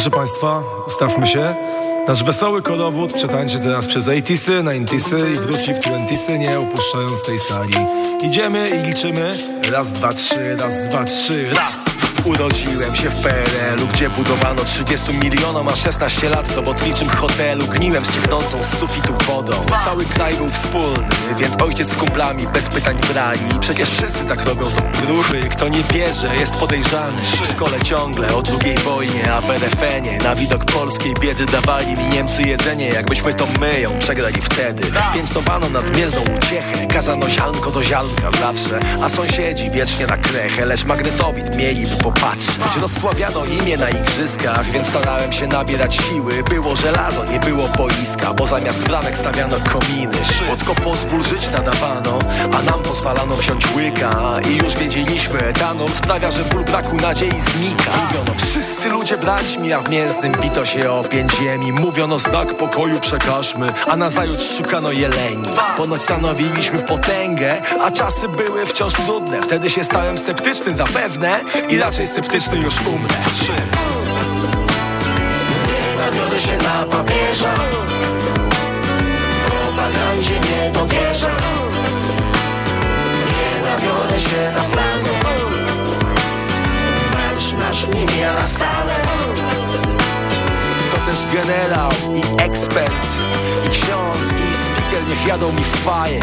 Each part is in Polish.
Proszę Państwa, ustawmy się. Nasz wesoły kolowód przetańczy teraz przez 80sy, 90sy i wróci w 20sy, nie opuszczając tej sali. Idziemy i liczymy. Raz, dwa, trzy, raz, dwa, trzy, raz! Urodziłem się w PRL-u, gdzie budowano 30 milionom, a 16 lat w robotniczym hotelu. Gniłem ścieknącą z sufitu wodą. Cały kraj był wspólny, więc ojciec z kumplami bez pytań brali Przecież wszyscy tak robią to bruchy, kto nie bierze jest podejrzany. W szkole ciągle o drugiej wojnie, a w RFN-ie Na widok polskiej biedy dawali mi Niemcy jedzenie Jakbyśmy to my ją przegrali wtedy. Piętnowano nadmierną uciechę, kazano ziarnko do ziarnka zawsze A sąsiedzi wiecznie na krechę, lecz magnetowid mieli po patrzeć Rozsławiano imię na igrzyskach, więc starałem się nabierać siły. Było żelazo, nie było boiska, bo zamiast bramek stawiano kominy. Wodko pozwól żyć nadawano, a nam pozwalano wziąć łyka. I już wiedzieliśmy, etanol sprawia, że ból braku nadziei znika. Mówiono, wszyscy ludzie braćmi, a w mięsnym bito się o pięć ziemi. Mówiono, znak pokoju przekażmy, a nazajutrz szukano jeleni. Ponoć stanowiliśmy potęgę, a czasy były wciąż trudne. Wtedy się stałem sceptyczny zapewne i raczej sceptyczny już umrę. Nie nawiodę się na papieża. Propagandzie nie dowierzam Nie nawiodę się na flagę Marsz, marsz mnie nie jara wcale. To też generał i ekspert. I ksiądz i speaker niech jadą mi w faję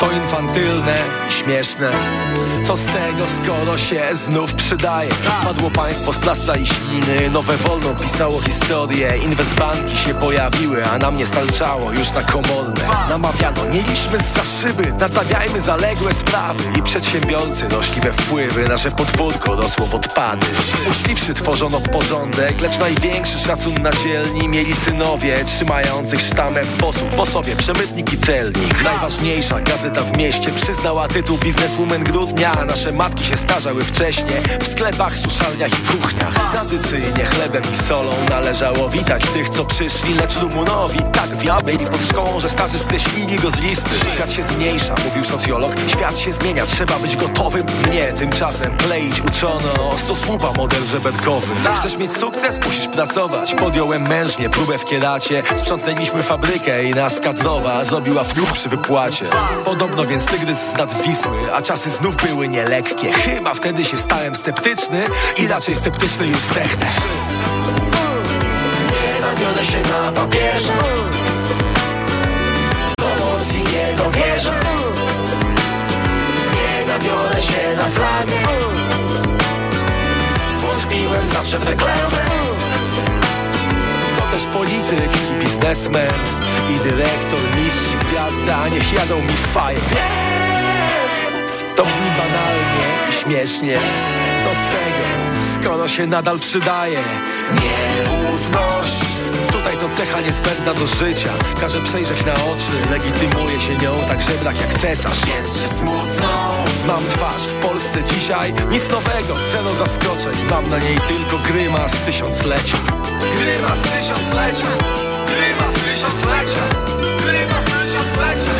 to infantylne, śmieszne. Co z tego, skoro się znów przydaje? Padło państwo z plasta i śliny Nowe wolno pisało historię. Inwestbanki się pojawiły A nam nie starczało już na komorne. Namawiano, mieliśmy za szyby Nadzawiajmy zaległe sprawy. I przedsiębiorcy rośli we wpływy Nasze podwórko rosło w odpady Uczciwszy tworzono porządek Lecz największy szacun na dzielni Mieli synowie trzymających sztamem posłów Po sobie przemytnik i celnik. Najważniejsza gazeta w mieście Przyznała tytuł bizneswoman grudnia. Nasze matki się starzały wcześniej W sklepach, suszalniach i kuchniach. Tradycyjnie chlebem i solą Należało witać tych, co przyszli Lecz Rumunowi tak wiabej pod szkołą Że starzy skreślili go z listy. Świat się zmniejsza, mówił socjolog. Świat się zmienia, trzeba być gotowym. Mnie tymczasem kleić uczono Sto słupa model żebetkowy Chcesz mieć sukces? Musisz pracować. Podjąłem mężnie próbę w kieracie Sprzątnęliśmy fabrykę i nas kadrowa Zrobiła fluch przy wypłacie Podobno więc tygrys z nad Wisły A czasy znów były nielekkie. Chyba wtedy się stałem sceptyczny I raczej sceptyczny już zdechnę. Nie nawiodę się na papieża Promocji nie dowierzam Nie nabiorę się na flagę Wątpiłem zawsze w reklamę. To też polityk i biznesmen I dyrektor, mistrz, gwiazda Niech jadą mi w faję To brzmi banalnie i śmiesznie. Co z tego, skoro się nadal przydaje. Nieufność Tutaj to cecha niezbędna do życia. Każe przejrzeć na oczy Legitymuje się nią tak żebrak jak cesarz. Jest się smutno Mam twarz w Polsce dzisiaj Nic nowego, zero zaskoczeń Mam na niej tylko grymas tysiąclecia. Grymas tysiąclecia Grymas tysiąclecia Grymas tysiąclecia Grymas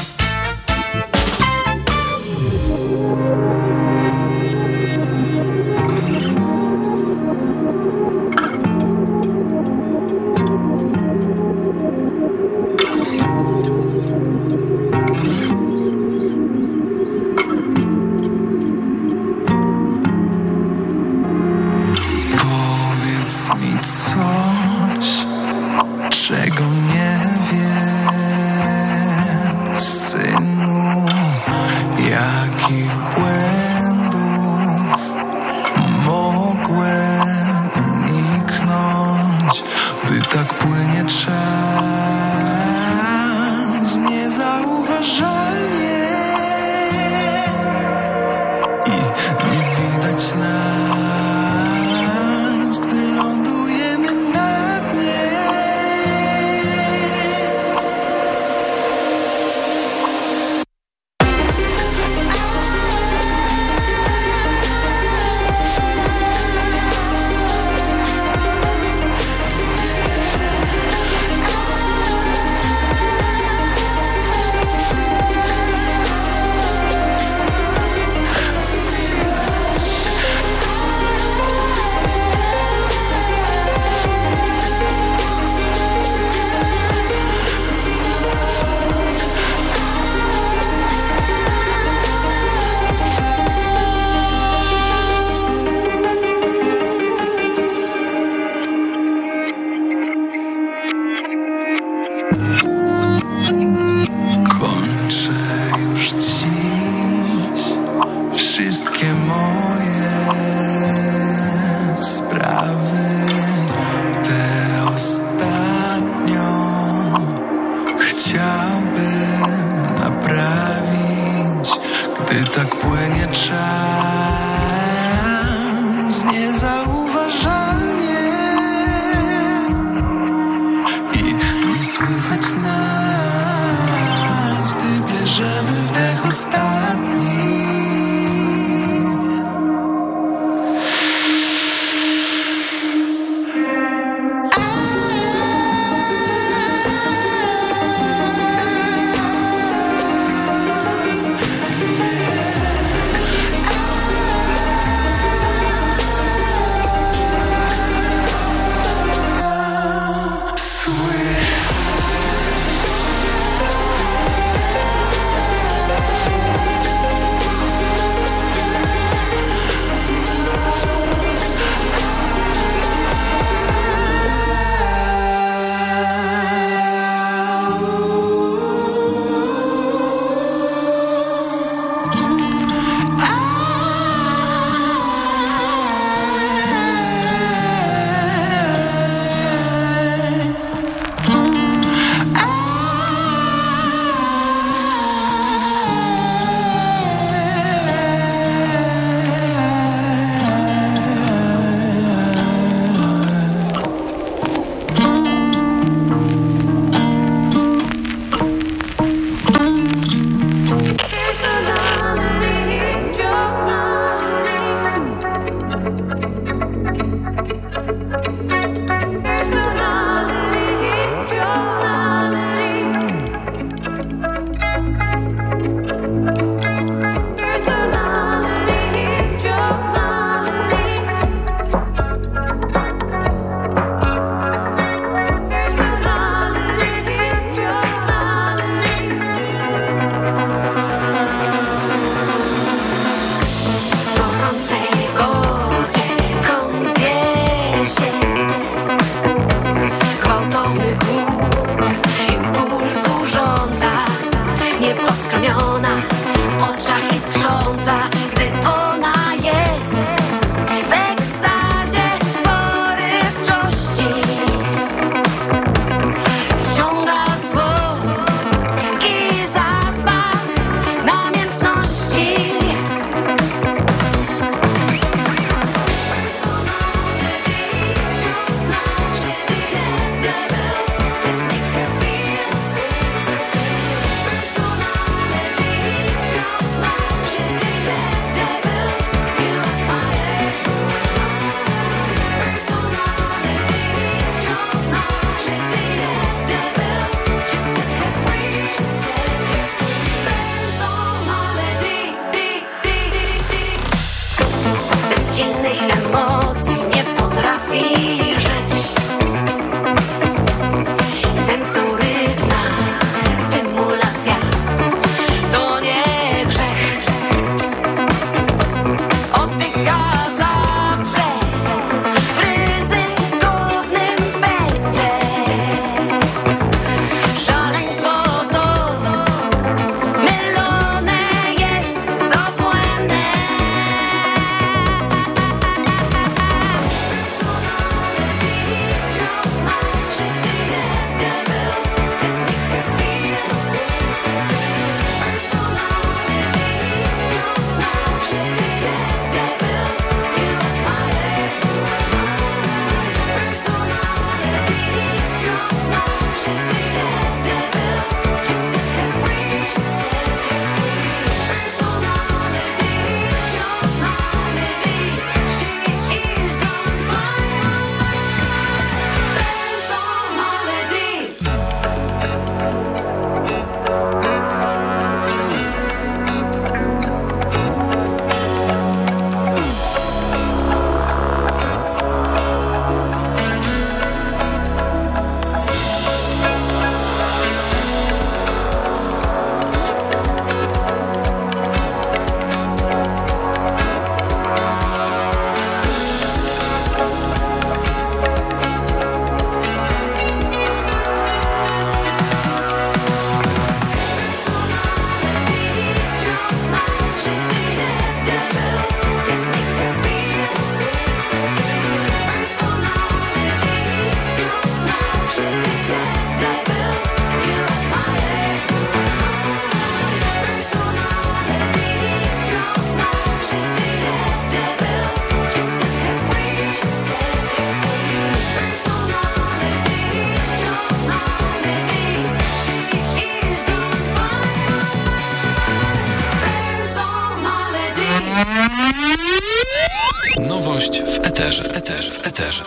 Nowość w eterze, eterze, w eterze.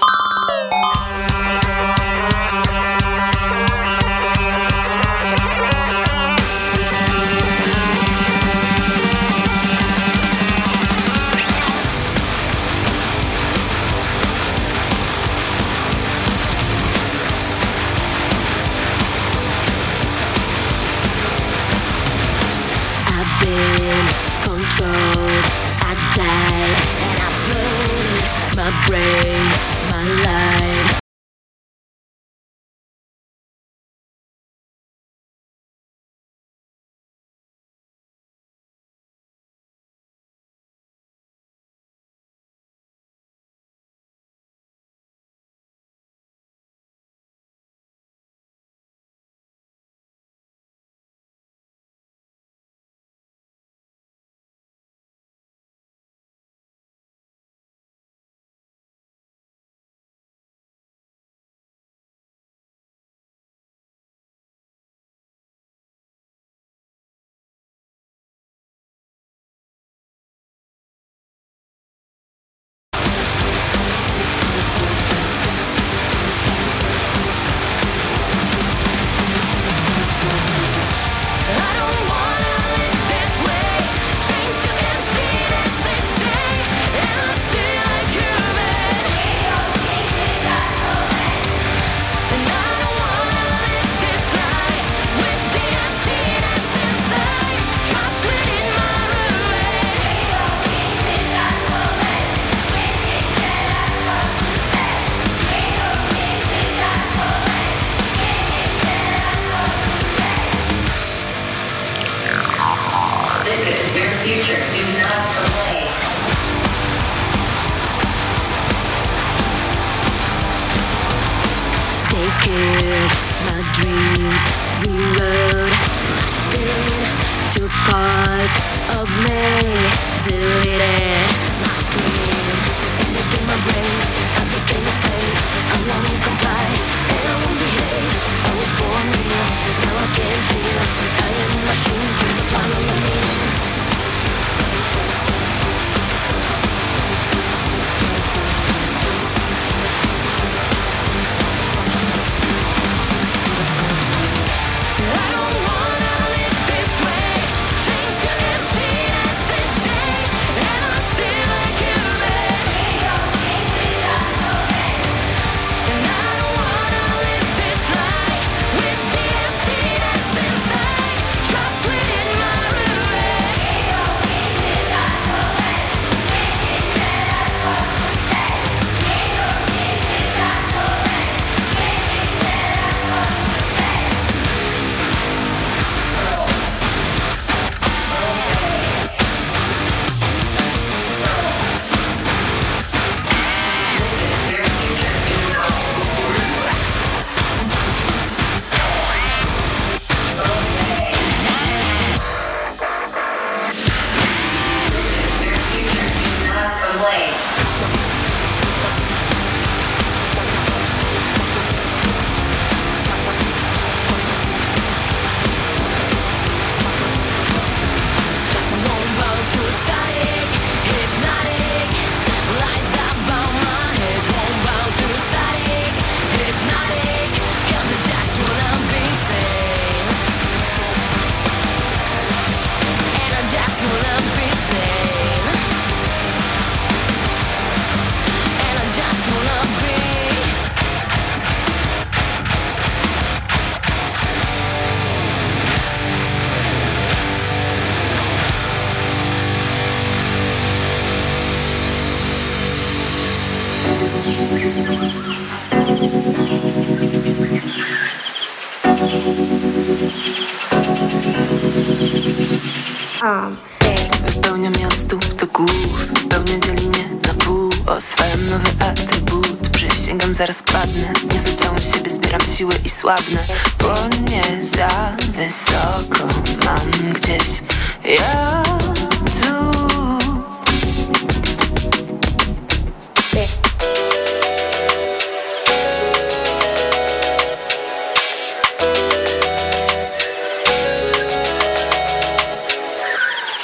rain. Słabnę Bo nie za wysoko Mam gdzieś. Ja tu.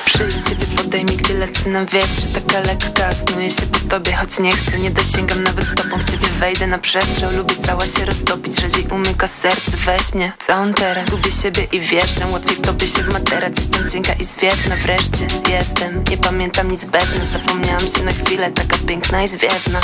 Przyjdź sobie pod daj mi, gdy lecę na wietrze Taka lekka, snuję się po tobie Choć nie chcę, nie dosięgam nawet stopą W ciebie wejdę na przestrzał Lubię cała się roztopić, rzadziej umyka serce Weź mnie, on teraz? Zgubię siebie i wierzę Łatwiej wtopię się w materac Jestem cienka i zwiewna Wreszcie jestem, nie pamiętam nic bez nas Zapomniałam się na chwilę, taka piękna i zwiewna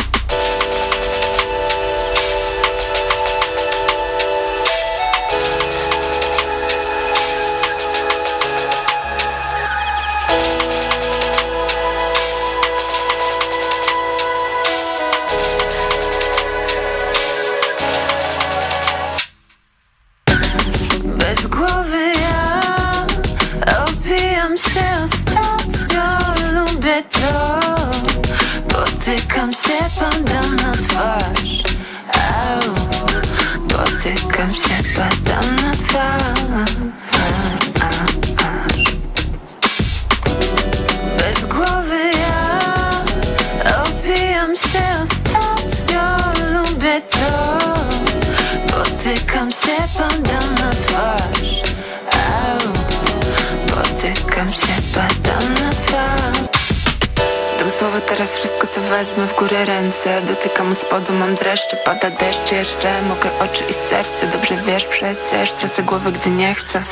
wezmę w górę ręce Dotykam od spodu, mam dreszcze Pada deszcz jeszcze, mogę oczy i serce. Dobrze wiesz przecież, tracę głowę, gdy nie chcę